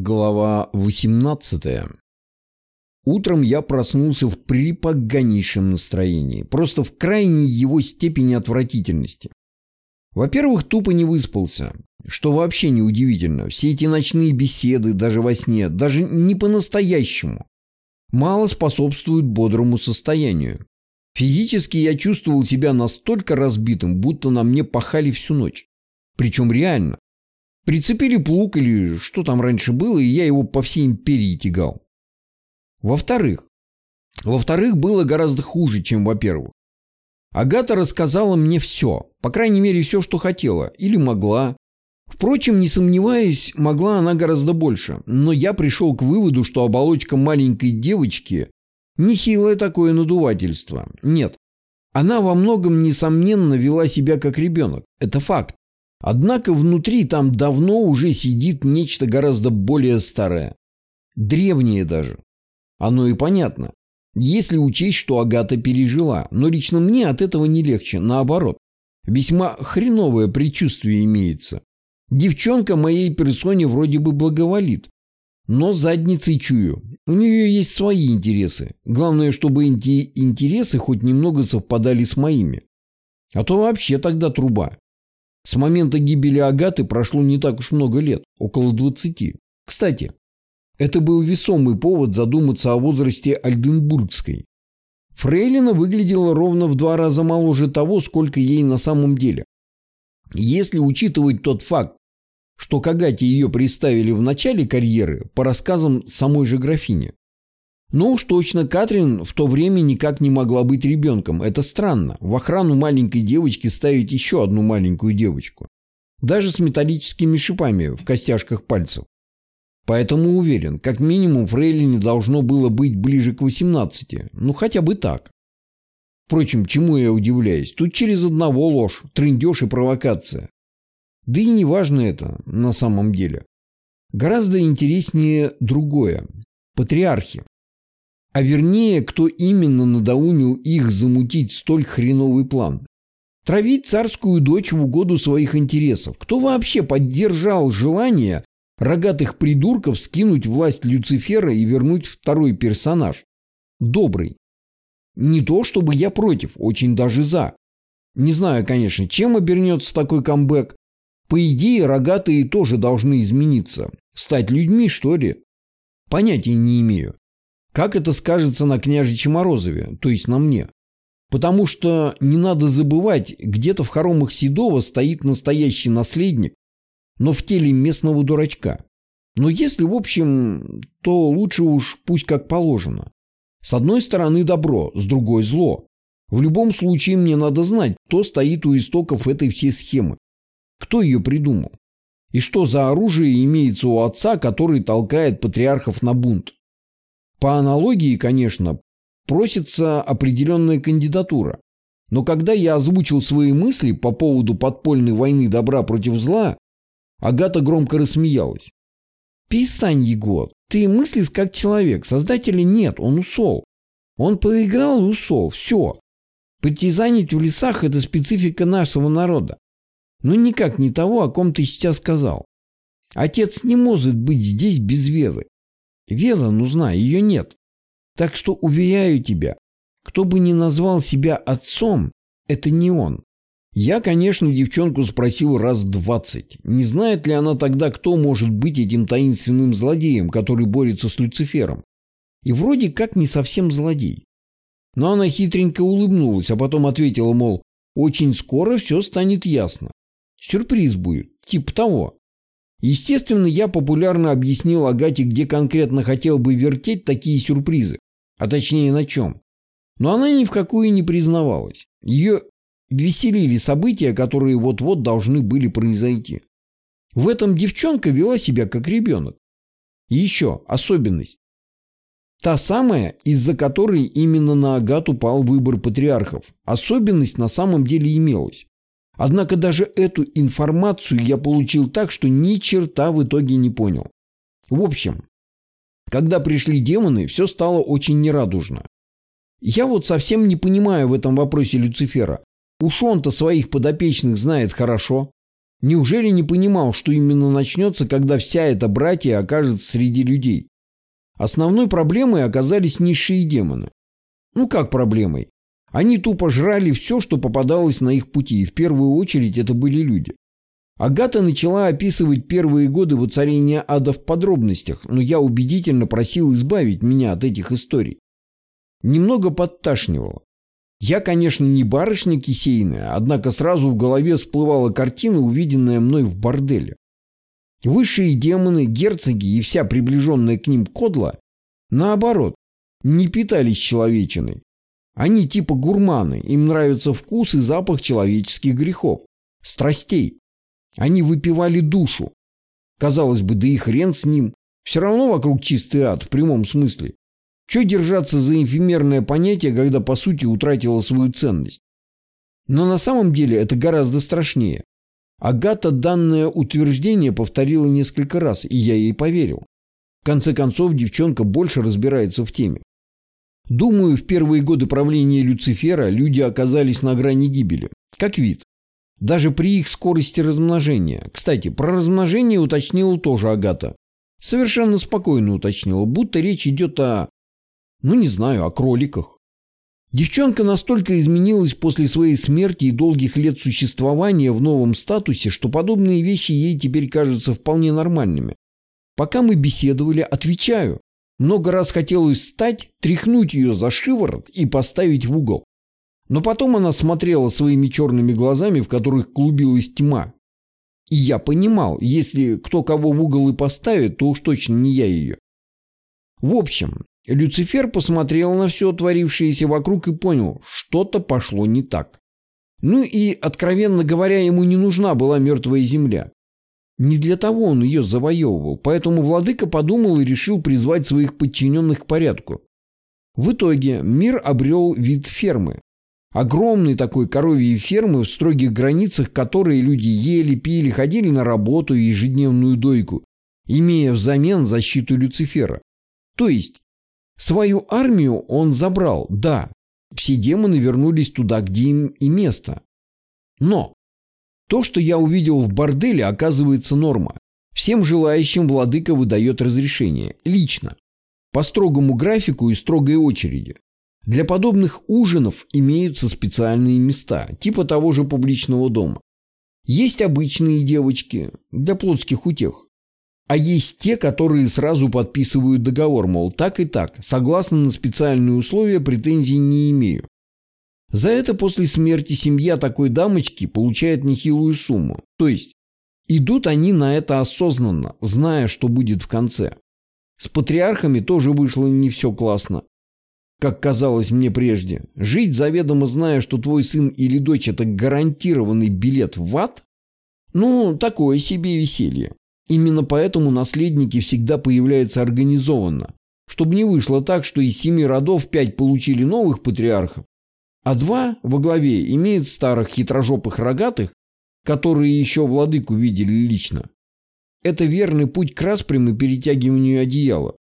Глава 18 Утром я проснулся в припоганейшем настроении, просто в крайней его степени отвратительности. Во-первых, тупо не выспался, что вообще неудивительно. Все эти ночные беседы, даже во сне, даже не по-настоящему, мало способствуют бодрому состоянию. Физически я чувствовал себя настолько разбитым, будто на мне пахали всю ночь. Причем реально. Прицепили плуг или что там раньше было, и я его по всей империи тягал. Во-вторых, во-вторых, было гораздо хуже, чем во-первых. Агата рассказала мне все, по крайней мере, все, что хотела, или могла. Впрочем, не сомневаясь, могла она гораздо больше, но я пришел к выводу, что оболочка маленькой девочки – нехилое такое надувательство. Нет, она во многом, несомненно, вела себя как ребенок. Это факт. Однако внутри там давно уже сидит нечто гораздо более старое. Древнее даже. Оно и понятно. Если учесть, что Агата пережила. Но лично мне от этого не легче. Наоборот. Весьма хреновое предчувствие имеется. Девчонка моей персоне вроде бы благоволит. Но задницей чую. У нее есть свои интересы. Главное, чтобы эти интересы хоть немного совпадали с моими. А то вообще тогда труба. С момента гибели Агаты прошло не так уж много лет, около 20. Кстати, это был весомый повод задуматься о возрасте Альденбургской. Фрейлина выглядела ровно в два раза моложе того, сколько ей на самом деле. Если учитывать тот факт, что к Агате ее представили в начале карьеры, по рассказам самой же графини, ну уж точно, Катрин в то время никак не могла быть ребенком. Это странно. В охрану маленькой девочки ставить еще одну маленькую девочку. Даже с металлическими шипами в костяшках пальцев. Поэтому уверен, как минимум Фрейлине должно было быть ближе к 18. Ну хотя бы так. Впрочем, чему я удивляюсь? Тут через одного ложь, трындеж и провокация. Да и не важно это на самом деле. Гораздо интереснее другое. Патриархи. А вернее, кто именно надоумил их замутить столь хреновый план. Травить царскую дочь в угоду своих интересов. Кто вообще поддержал желание рогатых придурков скинуть власть Люцифера и вернуть второй персонаж? Добрый. Не то, чтобы я против, очень даже за. Не знаю, конечно, чем обернется такой камбэк. По идее, рогатые тоже должны измениться. Стать людьми, что ли? Понятия не имею. Как это скажется на княжиче Морозове, то есть на мне? Потому что не надо забывать, где-то в хоромах Седова стоит настоящий наследник, но в теле местного дурачка. Но если в общем, то лучше уж пусть как положено. С одной стороны добро, с другой зло. В любом случае мне надо знать, кто стоит у истоков этой всей схемы. Кто ее придумал? И что за оружие имеется у отца, который толкает патриархов на бунт? По аналогии, конечно, просится определенная кандидатура. Но когда я озвучил свои мысли по поводу подпольной войны добра против зла, Агата громко рассмеялась. «Перестань, Егор, ты мыслишь как человек, создателя нет, он усол. Он проиграл и усол, все. Партизанить в лесах – это специфика нашего народа. Но никак не того, о ком ты сейчас сказал. Отец не может быть здесь без веры. Вера нужна, ее нет. Так что уверяю тебя, кто бы ни назвал себя отцом, это не он. Я, конечно, девчонку спросил раз двадцать, не знает ли она тогда, кто может быть этим таинственным злодеем, который борется с Люцифером. И вроде как не совсем злодей. Но она хитренько улыбнулась, а потом ответила, мол, очень скоро все станет ясно. Сюрприз будет, типа того. Естественно, я популярно объяснил Агате, где конкретно хотел бы вертеть такие сюрпризы, а точнее на чем. Но она ни в какую не признавалась. Ее веселили события, которые вот-вот должны были произойти. В этом девчонка вела себя как ребенок. Еще особенность. Та самая, из-за которой именно на Агату пал выбор патриархов. Особенность на самом деле имелась. Однако даже эту информацию я получил так, что ни черта в итоге не понял. В общем, когда пришли демоны, все стало очень нерадужно. Я вот совсем не понимаю в этом вопросе Люцифера. Уж он-то своих подопечных знает хорошо. Неужели не понимал, что именно начнется, когда вся эта братья окажется среди людей? Основной проблемой оказались низшие демоны. Ну как проблемой? Они тупо жрали все, что попадалось на их пути, и в первую очередь это были люди. Агата начала описывать первые годы воцарения ада в подробностях, но я убедительно просил избавить меня от этих историй. Немного подташнивало. Я, конечно, не барышня кисейная, однако сразу в голове всплывала картина, увиденная мной в борделе. Высшие демоны, герцоги и вся приближенная к ним кодла, наоборот, не питались человечиной. Они типа гурманы, им нравится вкус и запах человеческих грехов, страстей. Они выпивали душу. Казалось бы, да и хрен с ним. Все равно вокруг чистый ад, в прямом смысле. Че держаться за эфемерное понятие, когда по сути утратило свою ценность? Но на самом деле это гораздо страшнее. Агата данное утверждение повторила несколько раз, и я ей поверил. В конце концов, девчонка больше разбирается в теме. Думаю, в первые годы правления Люцифера люди оказались на грани гибели. Как вид. Даже при их скорости размножения. Кстати, про размножение уточнила тоже Агата. Совершенно спокойно уточнила, будто речь идет о ну, не знаю, о кроликах. Девчонка настолько изменилась после своей смерти и долгих лет существования в новом статусе, что подобные вещи ей теперь кажутся вполне нормальными. Пока мы беседовали, отвечаю. Много раз хотелось встать, тряхнуть ее за шиворот и поставить в угол. Но потом она смотрела своими черными глазами, в которых клубилась тьма. И я понимал, если кто кого в угол и поставит, то уж точно не я ее. В общем, Люцифер посмотрел на все творившееся вокруг и понял, что-то пошло не так. Ну и, откровенно говоря, ему не нужна была мертвая земля. Не для того он ее завоевывал, поэтому владыка подумал и решил призвать своих подчиненных к порядку. В итоге мир обрел вид фермы. Огромной такой коровьей фермы, в строгих границах которой люди ели, пили, ходили на работу и ежедневную дойку, имея взамен защиту Люцифера. То есть Свою армию он забрал, да. Все демоны вернулись туда, где им и место. Но то, что я увидел в борделе, оказывается норма. Всем желающим владыка выдает разрешение. Лично. По строгому графику и строгой очереди. Для подобных ужинов имеются специальные места, типа того же публичного дома. Есть обычные девочки для плотских утех. А есть те, которые сразу подписывают договор, мол, так и так, согласно на специальные условия, претензий не имею. За это после смерти семья такой дамочки получает нехилую сумму. То есть, идут они на это осознанно, зная, что будет в конце. С патриархами тоже вышло не все классно. Как казалось мне прежде, жить заведомо зная, что твой сын или дочь – это гарантированный билет в ад? Ну, такое себе веселье. Именно поэтому наследники всегда появляются организованно, чтобы не вышло так, что из семи родов пять получили новых патриархов, а два во главе имеют старых хитрожопых рогатых, которые еще владыку видели лично. Это верный путь к распрям и перетягиванию одеяла.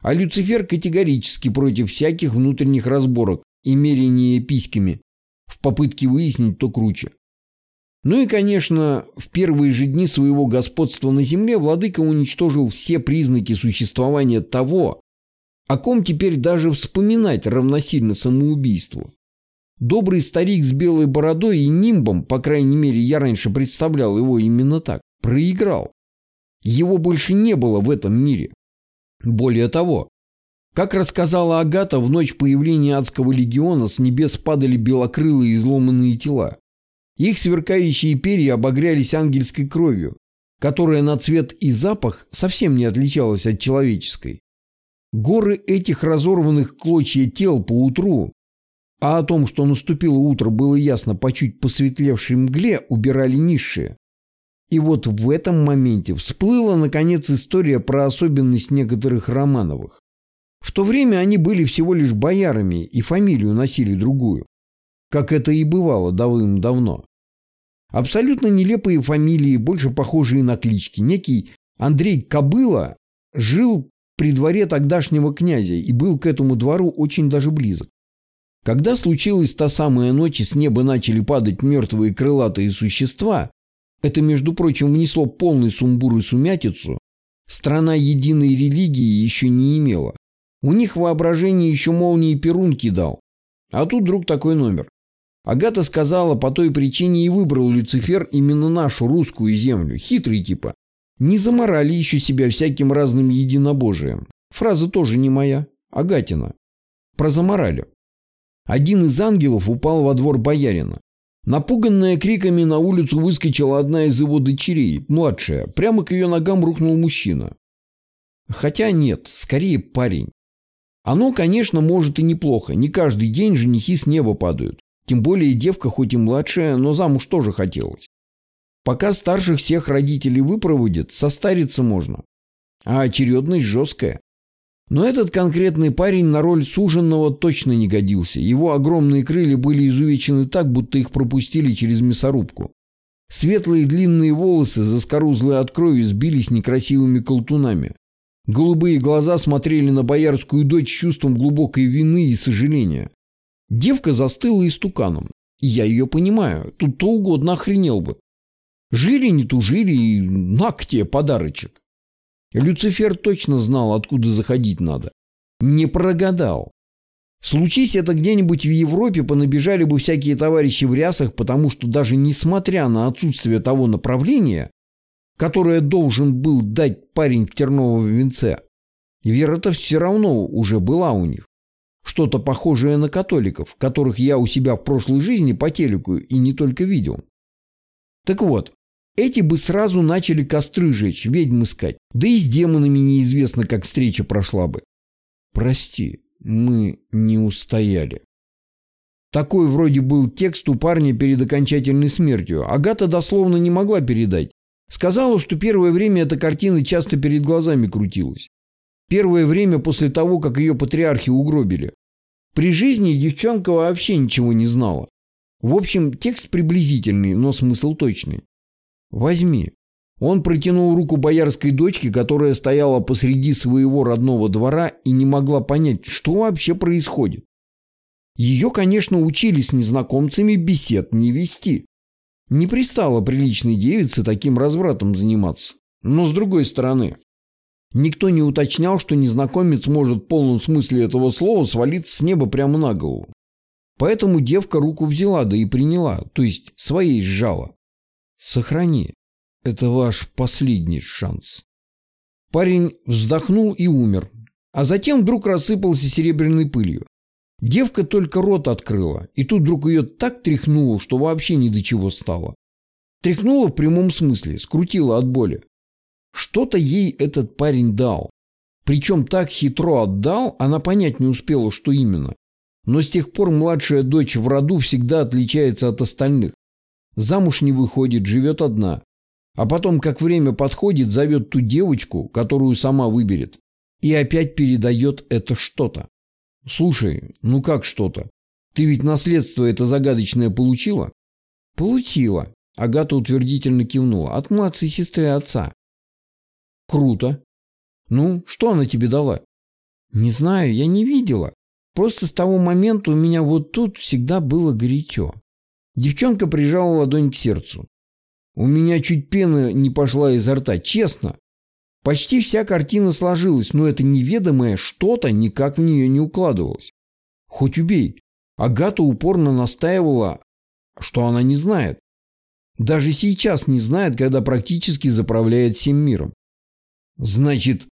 А Люцифер категорически против всяких внутренних разборок и мерения письками в попытке выяснить, кто круче. Ну и, конечно, в первые же дни своего господства на земле владыка уничтожил все признаки существования того, о ком теперь даже вспоминать равносильно самоубийству. Добрый старик с белой бородой и нимбом, по крайней мере, я раньше представлял его именно так, проиграл. Его больше не было в этом мире. Более того, как рассказала Агата, в ночь появления адского легиона с небес падали белокрылые изломанные тела. Их сверкающие перья обогрялись ангельской кровью, которая на цвет и запах совсем не отличалась от человеческой. Горы этих разорванных клочья тел по утру, а о том, что наступило утро, было ясно по чуть посветлевшей мгле, убирали низшие. И вот в этом моменте всплыла, наконец, история про особенность некоторых Романовых. В то время они были всего лишь боярами и фамилию носили другую, как это и бывало давным-давно. Абсолютно нелепые фамилии, больше похожие на клички. Некий Андрей Кобыла жил при дворе тогдашнего князя и был к этому двору очень даже близок. Когда случилась та самая ночь и с неба начали падать мертвые крылатые существа, это, между прочим, внесло полный сумбур и сумятицу, страна единой религии еще не имела. У них воображение еще молнии Перун кидал. А тут вдруг такой номер. Агата сказала, по той причине и выбрал Люцифер именно нашу русскую землю. Хитрый типа. Не заморали еще себя всяким разным единобожием. Фраза тоже не моя. Агатина. Про заморали. Один из ангелов упал во двор боярина. Напуганная криками на улицу выскочила одна из его дочерей, младшая. Прямо к ее ногам рухнул мужчина. Хотя нет, скорее парень. Оно, конечно, может и неплохо. Не каждый день женихи с неба падают. Тем более девка хоть и младшая, но замуж тоже хотелось. Пока старших всех родителей выпроводят, состариться можно. А очередность жесткая. Но этот конкретный парень на роль суженного точно не годился. Его огромные крылья были изувечены так, будто их пропустили через мясорубку. Светлые длинные волосы, заскорузлые от крови, сбились некрасивыми колтунами. Голубые глаза смотрели на боярскую дочь с чувством глубокой вины и сожаления. Девка застыла истуканом. Я ее понимаю, тут то угодно охренел бы. Жили, не тужили, и на к тебе подарочек. Люцифер точно знал, откуда заходить надо. Не прогадал. Случись это где-нибудь в Европе, понабежали бы всякие товарищи в рясах, потому что даже несмотря на отсутствие того направления, которое должен был дать парень в терновом венце, вера-то все равно уже была у них. Что-то похожее на католиков, которых я у себя в прошлой жизни по телеку и не только видел. Так вот, эти бы сразу начали костры жечь, ведьм искать. Да и с демонами неизвестно, как встреча прошла бы. Прости, мы не устояли. Такой вроде был текст у парня перед окончательной смертью. Агата дословно не могла передать. Сказала, что первое время эта картина часто перед глазами крутилась. Первое время после того, как ее патриархи угробили. При жизни девчонка вообще ничего не знала. В общем, текст приблизительный, но смысл точный. Возьми. Он протянул руку боярской дочке, которая стояла посреди своего родного двора и не могла понять, что вообще происходит. Ее, конечно, учили с незнакомцами бесед не вести. Не пристало приличной девице таким развратом заниматься. Но с другой стороны, никто не уточнял, что незнакомец может в полном смысле этого слова свалиться с неба прямо на голову. Поэтому девка руку взяла, да и приняла, то есть своей сжала. Сохрани. Это ваш последний шанс. Парень вздохнул и умер. А затем вдруг рассыпался серебряной пылью. Девка только рот открыла, и тут вдруг ее так тряхнуло, что вообще ни до чего стало. Тряхнуло в прямом смысле, скрутило от боли. Что-то ей этот парень дал. Причем так хитро отдал, она понять не успела, что именно. Но с тех пор младшая дочь в роду всегда отличается от остальных. Замуж не выходит, живет одна. А потом, как время подходит, зовет ту девочку, которую сама выберет. И опять передает это что-то. Слушай, ну как что-то? Ты ведь наследство это загадочное получила? Получила. Агата утвердительно кивнула. От младшей сестры отца. Круто. Ну, что она тебе дала? Не знаю, я не видела. Просто с того момента у меня вот тут всегда было горячо. Девчонка прижала ладонь к сердцу. У меня чуть пена не пошла изо рта, честно. Почти вся картина сложилась, но это неведомое что-то никак в нее не укладывалось. Хоть убей. Агата упорно настаивала, что она не знает. Даже сейчас не знает, когда практически заправляет всем миром. Значит,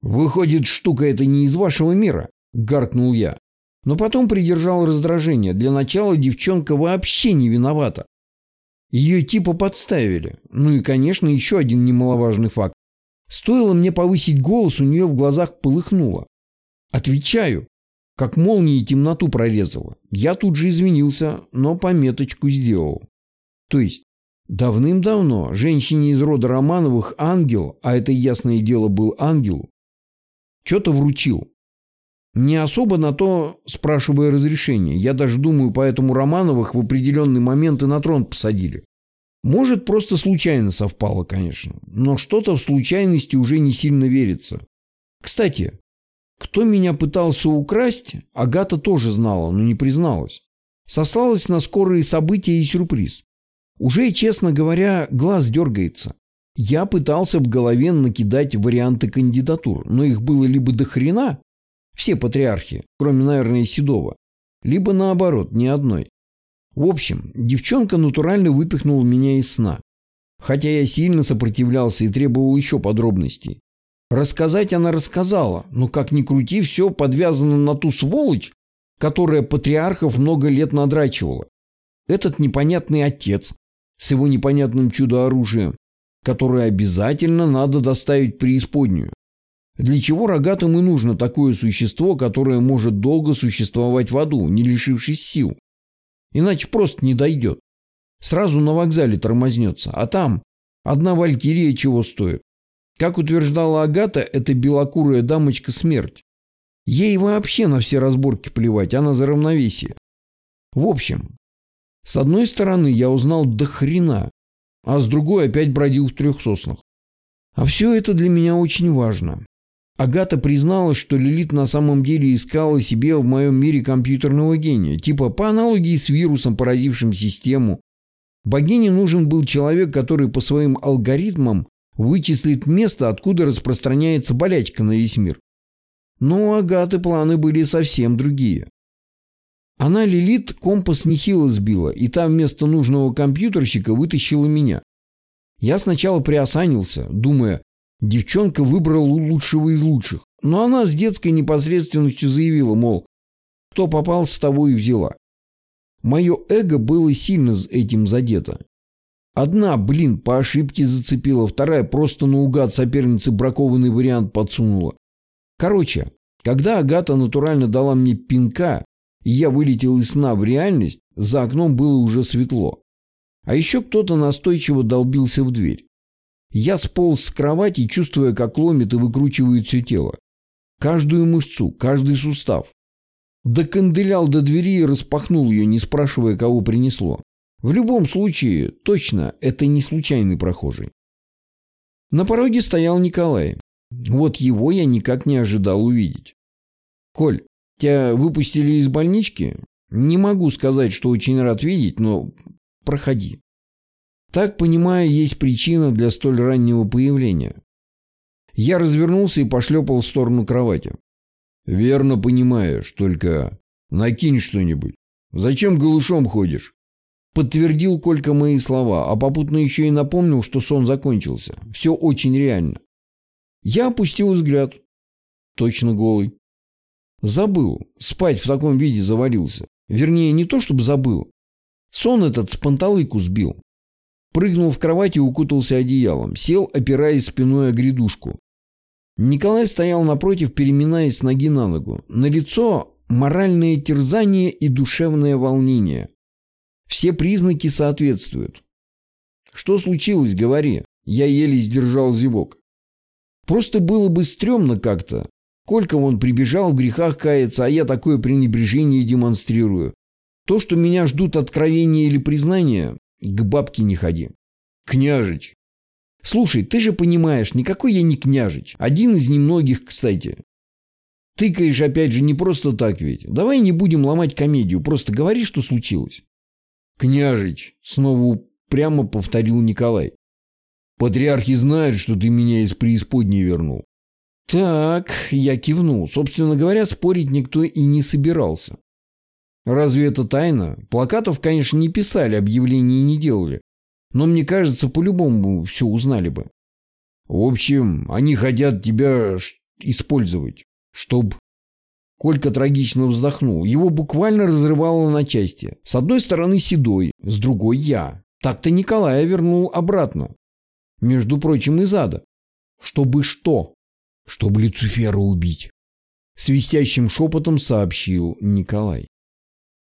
выходит, штука эта не из вашего мира, гаркнул я. Но потом придержал раздражение. Для начала девчонка вообще не виновата. Ее типа подставили. Ну и, конечно, еще один немаловажный факт. Стоило мне повысить голос, у нее в глазах полыхнуло. Отвечаю. Как молнией темноту прорезала. Я тут же извинился, но пометочку сделал. То есть, давным-давно женщине из рода Романовых ангел, а это ясное дело был ангел, что-то вручил. Не особо на то спрашивая разрешение. Я даже думаю, поэтому Романовых в определенный момент и на трон посадили. Может, просто случайно совпало, конечно. Но что-то в случайности уже не сильно верится. Кстати, кто меня пытался украсть, Агата тоже знала, но не призналась. Сослалась на скорые события и сюрприз. Уже, честно говоря, глаз дергается. Я пытался в голове накидать варианты кандидатур, но их было либо до хрена, все патриархи, кроме, наверное, Седова, либо наоборот, ни одной. В общем, девчонка натурально выпихнула меня из сна. Хотя я сильно сопротивлялся и требовал еще подробностей. Рассказать она рассказала, но как ни крути, все подвязано на ту сволочь, которая патриархов много лет надрачивала. Этот непонятный отец с его непонятным чудо-оружием, которое обязательно надо доставить преисподнюю. Для чего рогатым и нужно такое существо, которое может долго существовать в аду, не лишившись сил? Иначе просто не дойдет. Сразу на вокзале тормознется. А там одна валькирия чего стоит. Как утверждала Агата, это белокурая дамочка смерть. Ей вообще на все разборки плевать, она за равновесие. В общем, с одной стороны я узнал до хрена, а с другой опять бродил в трех соснах. А все это для меня очень важно. Агата призналась, что Лилит на самом деле искала себе в моем мире компьютерного гения, типа по аналогии с вирусом, поразившим систему. Богине нужен был человек, который по своим алгоритмам вычислит место, откуда распространяется болячка на весь мир. Но у Агаты планы были совсем другие. Она Лилит компас нехило сбила, и там вместо нужного компьютерщика вытащила меня. Я сначала приосанился, думая, девчонка выбрала лучшего из лучших. Но она с детской непосредственностью заявила, мол, кто попал, с того и взяла. Мое эго было сильно этим задето. Одна, блин, по ошибке зацепила, вторая просто наугад сопернице бракованный вариант подсунула. Короче, когда Агата натурально дала мне пинка, и я вылетел из сна в реальность, за окном было уже светло. А еще кто-то настойчиво долбился в дверь. Я сполз с кровати, чувствуя, как ломит и выкручивает все тело. Каждую мышцу, каждый сустав. Доканделял до двери и распахнул ее, не спрашивая, кого принесло. В любом случае, точно, это не случайный прохожий. На пороге стоял Николай. Вот его я никак не ожидал увидеть. «Коль, тебя выпустили из больнички? Не могу сказать, что очень рад видеть, но проходи». Так, понимаю, есть причина для столь раннего появления. Я развернулся и пошлепал в сторону кровати. «Верно понимаешь, только накинь что-нибудь. Зачем голышом ходишь?» Подтвердил Колька мои слова, а попутно еще и напомнил, что сон закончился. Все очень реально. Я опустил взгляд. Точно голый. Забыл. Спать в таком виде завалился. Вернее, не то чтобы забыл. Сон этот с панталыку сбил. Прыгнул в кровать и укутался одеялом. Сел, опираясь спиной о грядушку. Николай стоял напротив, переминаясь с ноги на ногу. На лицо моральное терзание и душевное волнение. Все признаки соответствуют. Что случилось, говори. Я еле сдержал зевок. Просто было бы стрёмно как-то. Колька он прибежал в грехах каяться, а я такое пренебрежение демонстрирую. То, что меня ждут откровения или признания, к бабке не ходи. Княжич. Слушай, ты же понимаешь, никакой я не княжич. Один из немногих, кстати. Тыкаешь опять же не просто так ведь. Давай не будем ломать комедию, просто говори, что случилось. «Княжич!» — снова прямо повторил Николай. «Патриархи знают, что ты меня из преисподней вернул». «Так», — я кивнул. Собственно говоря, спорить никто и не собирался. Разве это тайна? Плакатов, конечно, не писали, объявлений не делали. Но мне кажется, по-любому все узнали бы. В общем, они хотят тебя использовать, чтобы Колька трагично вздохнул. Его буквально разрывало на части. С одной стороны Седой, с другой я. Так-то Николая вернул обратно. Между прочим, из ада. Чтобы что? Чтобы Люцифера убить. Свистящим шепотом сообщил Николай.